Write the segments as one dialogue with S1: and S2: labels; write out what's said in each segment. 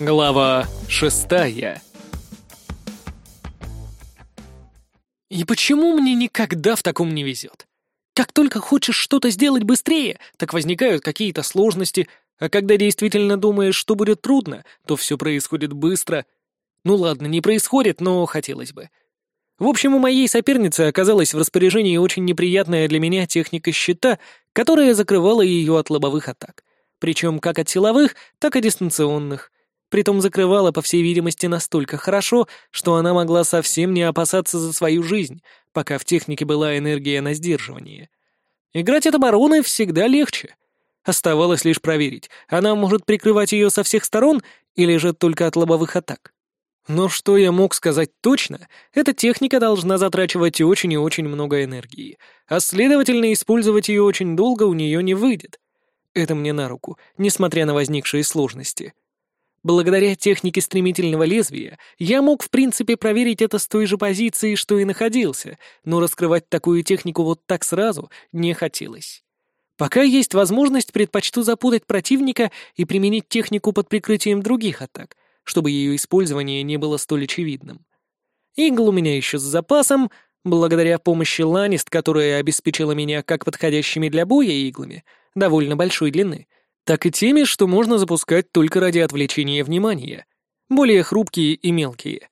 S1: Глава шестая И почему мне никогда в таком не везет? Как только хочешь что-то сделать быстрее, так возникают какие-то сложности, а когда действительно думаешь, что будет трудно, то все происходит быстро. Ну ладно, не происходит, но хотелось бы. В общем, у моей соперницы оказалась в распоряжении очень неприятная для меня техника щита, которая закрывала ее от лобовых атак. Причем как от силовых, так и дистанционных. Притом закрывала, по всей видимости, настолько хорошо, что она могла совсем не опасаться за свою жизнь, пока в технике была энергия на сдерживание. Играть от обороны всегда легче. Оставалось лишь проверить, она может прикрывать ее со всех сторон или же только от лобовых атак. Но что я мог сказать точно, эта техника должна затрачивать очень и очень много энергии, а следовательно, использовать ее очень долго у нее не выйдет. Это мне на руку, несмотря на возникшие сложности. Благодаря технике стремительного лезвия я мог в принципе проверить это с той же позиции, что и находился, но раскрывать такую технику вот так сразу не хотелось. Пока есть возможность, предпочту запутать противника и применить технику под прикрытием других атак, чтобы ее использование не было столь очевидным. Игл у меня еще с запасом, благодаря помощи Ланист, которая обеспечила меня как подходящими для боя иглами, довольно большой длины, так и теми, что можно запускать только ради отвлечения внимания, более хрупкие и мелкие.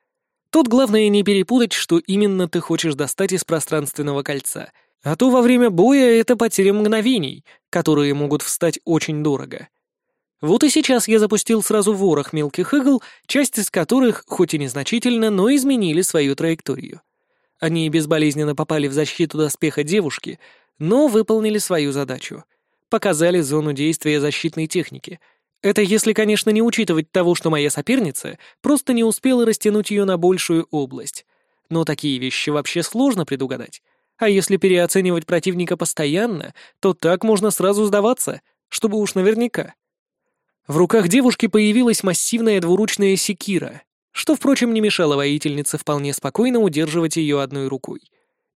S1: Тут главное не перепутать, что именно ты хочешь достать из пространственного кольца, а то во время боя это потеря мгновений, которые могут встать очень дорого. Вот и сейчас я запустил сразу ворох мелких игл, часть из которых, хоть и незначительно, но изменили свою траекторию. Они безболезненно попали в защиту доспеха девушки, но выполнили свою задачу. Показали зону действия защитной техники. Это если, конечно, не учитывать того, что моя соперница просто не успела растянуть ее на большую область. Но такие вещи вообще сложно предугадать. А если переоценивать противника постоянно, то так можно сразу сдаваться, чтобы уж наверняка. В руках девушки появилась массивная двуручная секира, что, впрочем, не мешало воительнице вполне спокойно удерживать ее одной рукой.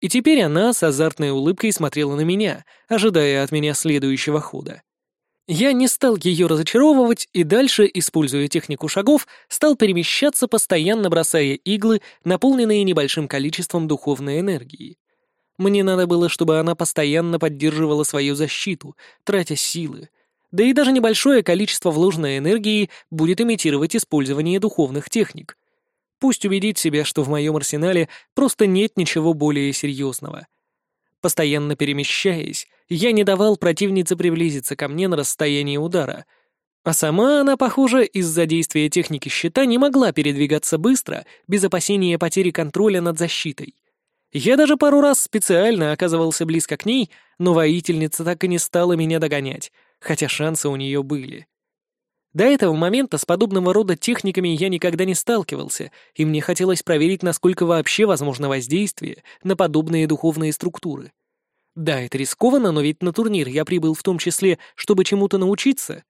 S1: И теперь она с азартной улыбкой смотрела на меня, ожидая от меня следующего хода. Я не стал ее разочаровывать и дальше, используя технику шагов, стал перемещаться, постоянно бросая иглы, наполненные небольшим количеством духовной энергии. Мне надо было, чтобы она постоянно поддерживала свою защиту, тратя силы, да и даже небольшое количество вложенной энергии будет имитировать использование духовных техник. Пусть убедит себя, что в моем арсенале просто нет ничего более серьезного. Постоянно перемещаясь, я не давал противнице приблизиться ко мне на расстояние удара. А сама она, похоже, из-за действия техники щита не могла передвигаться быстро, без опасения потери контроля над защитой. Я даже пару раз специально оказывался близко к ней, но воительница так и не стала меня догонять, хотя шансы у нее были. До этого момента с подобного рода техниками я никогда не сталкивался, и мне хотелось проверить, насколько вообще возможно воздействие на подобные духовные структуры. Да, это рискованно, но ведь на турнир я прибыл в том числе, чтобы чему-то научиться.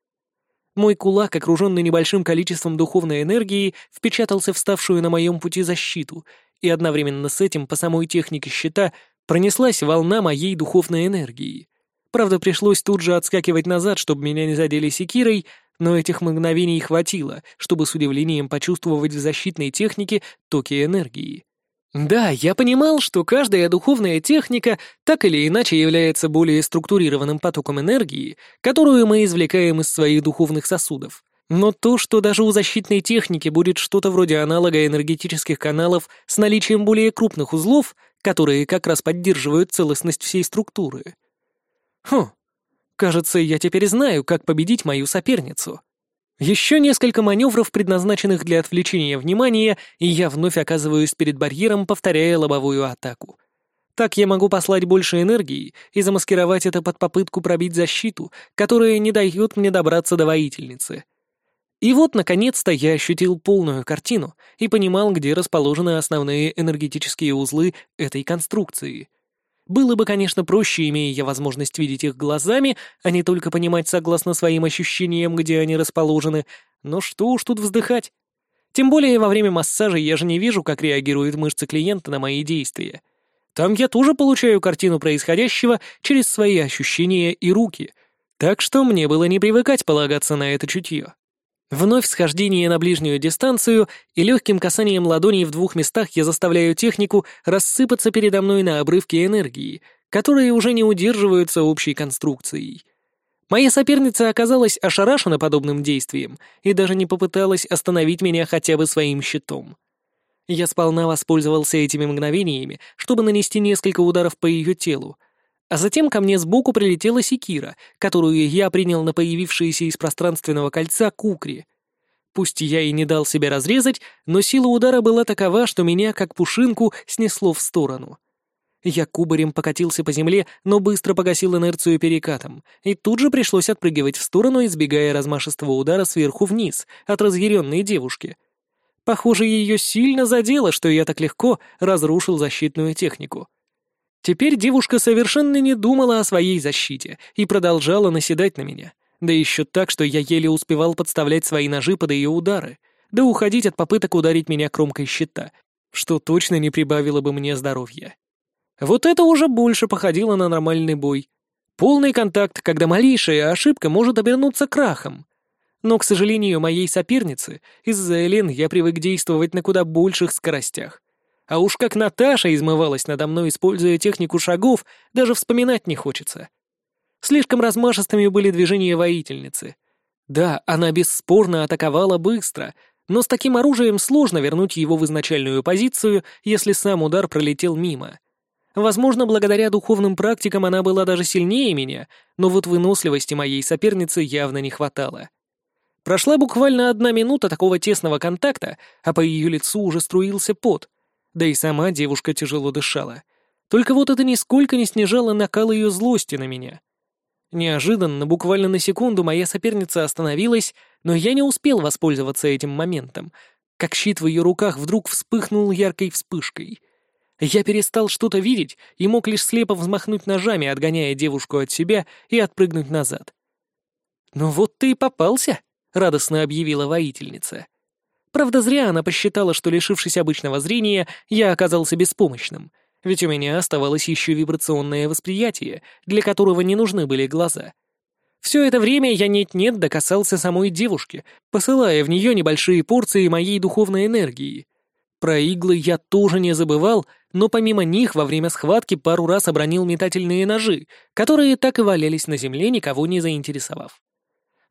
S1: Мой кулак, окруженный небольшим количеством духовной энергии, впечатался в ставшую на моем пути защиту, и одновременно с этим по самой технике щита пронеслась волна моей духовной энергии. Правда, пришлось тут же отскакивать назад, чтобы меня не задели секирой, но этих мгновений хватило, чтобы с удивлением почувствовать в защитной технике токи энергии. Да, я понимал, что каждая духовная техника так или иначе является более структурированным потоком энергии, которую мы извлекаем из своих духовных сосудов. Но то, что даже у защитной техники будет что-то вроде аналога энергетических каналов с наличием более крупных узлов, которые как раз поддерживают целостность всей структуры, Хм, кажется, я теперь знаю, как победить мою соперницу. Еще несколько маневров, предназначенных для отвлечения внимания, и я вновь оказываюсь перед барьером, повторяя лобовую атаку. Так я могу послать больше энергии и замаскировать это под попытку пробить защиту, которая не дает мне добраться до воительницы. И вот, наконец-то, я ощутил полную картину и понимал, где расположены основные энергетические узлы этой конструкции. Было бы, конечно, проще, имея я возможность видеть их глазами, а не только понимать согласно своим ощущениям, где они расположены, но что уж тут вздыхать. Тем более во время массажа я же не вижу, как реагируют мышцы клиента на мои действия. Там я тоже получаю картину происходящего через свои ощущения и руки, так что мне было не привыкать полагаться на это чутье. Вновь схождение на ближнюю дистанцию, и легким касанием ладоней в двух местах я заставляю технику рассыпаться передо мной на обрывки энергии, которые уже не удерживаются общей конструкцией. Моя соперница оказалась ошарашена подобным действием и даже не попыталась остановить меня хотя бы своим щитом. Я сполна воспользовался этими мгновениями, чтобы нанести несколько ударов по ее телу, а затем ко мне сбоку прилетела секира, которую я принял на появившиеся из пространственного кольца кукри. Пусть я и не дал себя разрезать, но сила удара была такова, что меня, как пушинку, снесло в сторону. Я кубарем покатился по земле, но быстро погасил инерцию перекатом, и тут же пришлось отпрыгивать в сторону, избегая размашистого удара сверху вниз от разъяренной девушки. Похоже, ее сильно задело, что я так легко разрушил защитную технику. Теперь девушка совершенно не думала о своей защите и продолжала наседать на меня. Да еще так, что я еле успевал подставлять свои ножи под ее удары, да уходить от попыток ударить меня кромкой щита, что точно не прибавило бы мне здоровья. Вот это уже больше походило на нормальный бой. Полный контакт, когда малейшая ошибка может обернуться крахом. Но, к сожалению, моей соперницы, из-за Элен я привык действовать на куда больших скоростях. А уж как Наташа измывалась надо мной, используя технику шагов, даже вспоминать не хочется. Слишком размашистыми были движения воительницы. Да, она бесспорно атаковала быстро, но с таким оружием сложно вернуть его в изначальную позицию, если сам удар пролетел мимо. Возможно, благодаря духовным практикам она была даже сильнее меня, но вот выносливости моей соперницы явно не хватало. Прошла буквально одна минута такого тесного контакта, а по ее лицу уже струился пот, да и сама девушка тяжело дышала. Только вот это нисколько не снижало накал ее злости на меня. Неожиданно, буквально на секунду, моя соперница остановилась, но я не успел воспользоваться этим моментом, как щит в ее руках вдруг вспыхнул яркой вспышкой. Я перестал что-то видеть и мог лишь слепо взмахнуть ножами, отгоняя девушку от себя и отпрыгнуть назад. «Ну вот ты и попался», — радостно объявила воительница. Правда, зря она посчитала, что, лишившись обычного зрения, я оказался беспомощным, ведь у меня оставалось еще вибрационное восприятие, для которого не нужны были глаза. Все это время я нет-нет докасался самой девушки, посылая в нее небольшие порции моей духовной энергии. Про иглы я тоже не забывал, но помимо них во время схватки пару раз обронил метательные ножи, которые так и валялись на земле, никого не заинтересовав.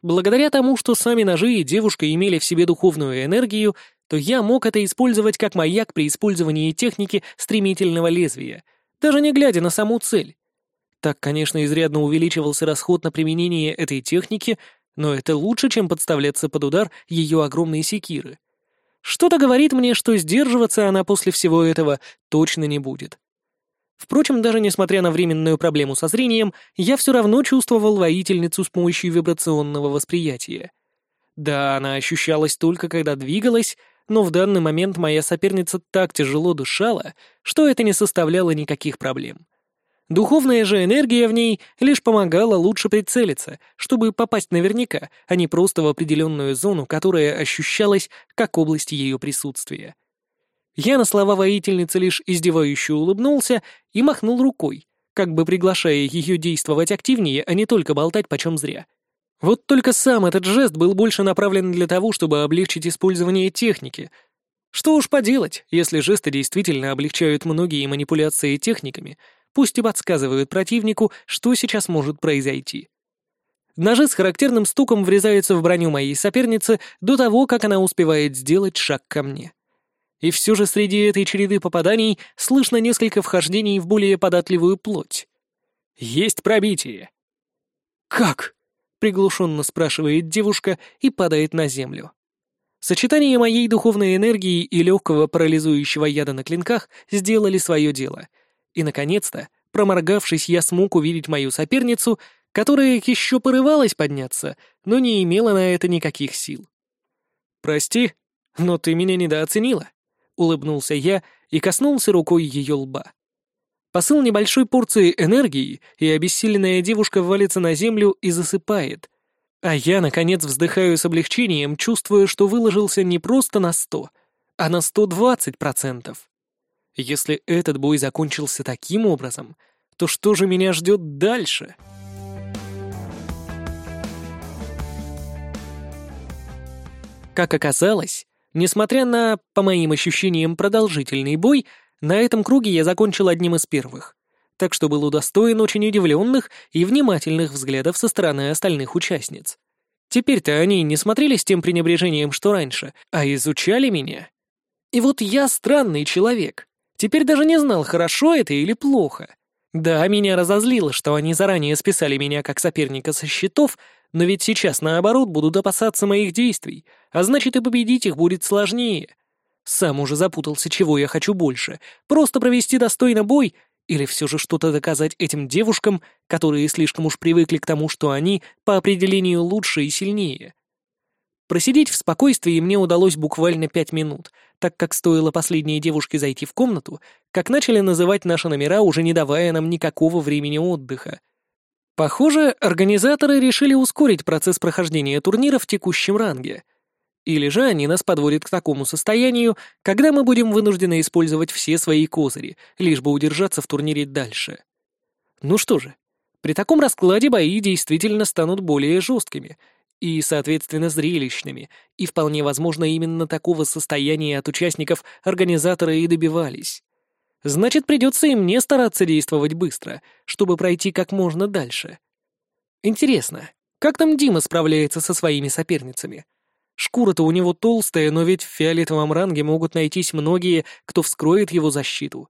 S1: Благодаря тому, что сами ножи и девушка имели в себе духовную энергию, то я мог это использовать как маяк при использовании техники стремительного лезвия, даже не глядя на саму цель. Так, конечно, изрядно увеличивался расход на применение этой техники, но это лучше, чем подставляться под удар ее огромной секиры. Что-то говорит мне, что сдерживаться она после всего этого точно не будет. Впрочем, даже несмотря на временную проблему со зрением, я все равно чувствовал воительницу с помощью вибрационного восприятия. Да, она ощущалась только когда двигалась, но в данный момент моя соперница так тяжело дышала, что это не составляло никаких проблем. Духовная же энергия в ней лишь помогала лучше прицелиться, чтобы попасть наверняка, а не просто в определенную зону, которая ощущалась как область ее присутствия. Я на слова воительницы лишь издевающе улыбнулся и махнул рукой, как бы приглашая ее действовать активнее, а не только болтать почем зря. Вот только сам этот жест был больше направлен для того, чтобы облегчить использование техники. Что уж поделать, если жесты действительно облегчают многие манипуляции техниками, пусть и подсказывают противнику, что сейчас может произойти. Ножи с характерным стуком врезаются в броню моей соперницы до того, как она успевает сделать шаг ко мне. И все же среди этой череды попаданий слышно несколько вхождений в более податливую плоть. Есть пробитие. «Как?» — приглушенно спрашивает девушка и падает на землю. Сочетание моей духовной энергии и легкого парализующего яда на клинках сделали свое дело. И, наконец-то, проморгавшись, я смог увидеть мою соперницу, которая еще порывалась подняться, но не имела на это никаких сил. «Прости, но ты меня недооценила», — улыбнулся я и коснулся рукой ее лба. Посыл небольшой порции энергии, и обессиленная девушка валится на землю и засыпает. А я, наконец, вздыхаю с облегчением, чувствуя, что выложился не просто на сто, а на сто двадцать процентов. Если этот бой закончился таким образом, то что же меня ждет дальше?» Как оказалось, несмотря на, по моим ощущениям, продолжительный бой, на этом круге я закончил одним из первых, так что был удостоен очень удивленных и внимательных взглядов со стороны остальных участниц. Теперь-то они не смотрели с тем пренебрежением, что раньше, а изучали меня. И вот я странный человек. Теперь даже не знал, хорошо это или плохо. Да, меня разозлило, что они заранее списали меня как соперника со счетов, но ведь сейчас, наоборот, будут опасаться моих действий, а значит и победить их будет сложнее. Сам уже запутался, чего я хочу больше. Просто провести достойно бой или все же что-то доказать этим девушкам, которые слишком уж привыкли к тому, что они по определению лучше и сильнее. Просидеть в спокойствии мне удалось буквально пять минут, так как стоило последней девушке зайти в комнату, как начали называть наши номера, уже не давая нам никакого времени отдыха. Похоже, организаторы решили ускорить процесс прохождения турнира в текущем ранге. Или же они нас подводят к такому состоянию, когда мы будем вынуждены использовать все свои козыри, лишь бы удержаться в турнире дальше. Ну что же, при таком раскладе бои действительно станут более жесткими и, соответственно, зрелищными, и вполне возможно именно такого состояния от участников организаторы и добивались. Значит, придется и мне стараться действовать быстро, чтобы пройти как можно дальше. Интересно, как там Дима справляется со своими соперницами? Шкура-то у него толстая, но ведь в фиолетовом ранге могут найтись многие, кто вскроет его защиту.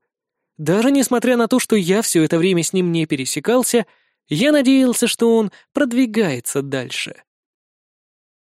S1: Даже несмотря на то, что я все это время с ним не пересекался, я надеялся, что он продвигается дальше.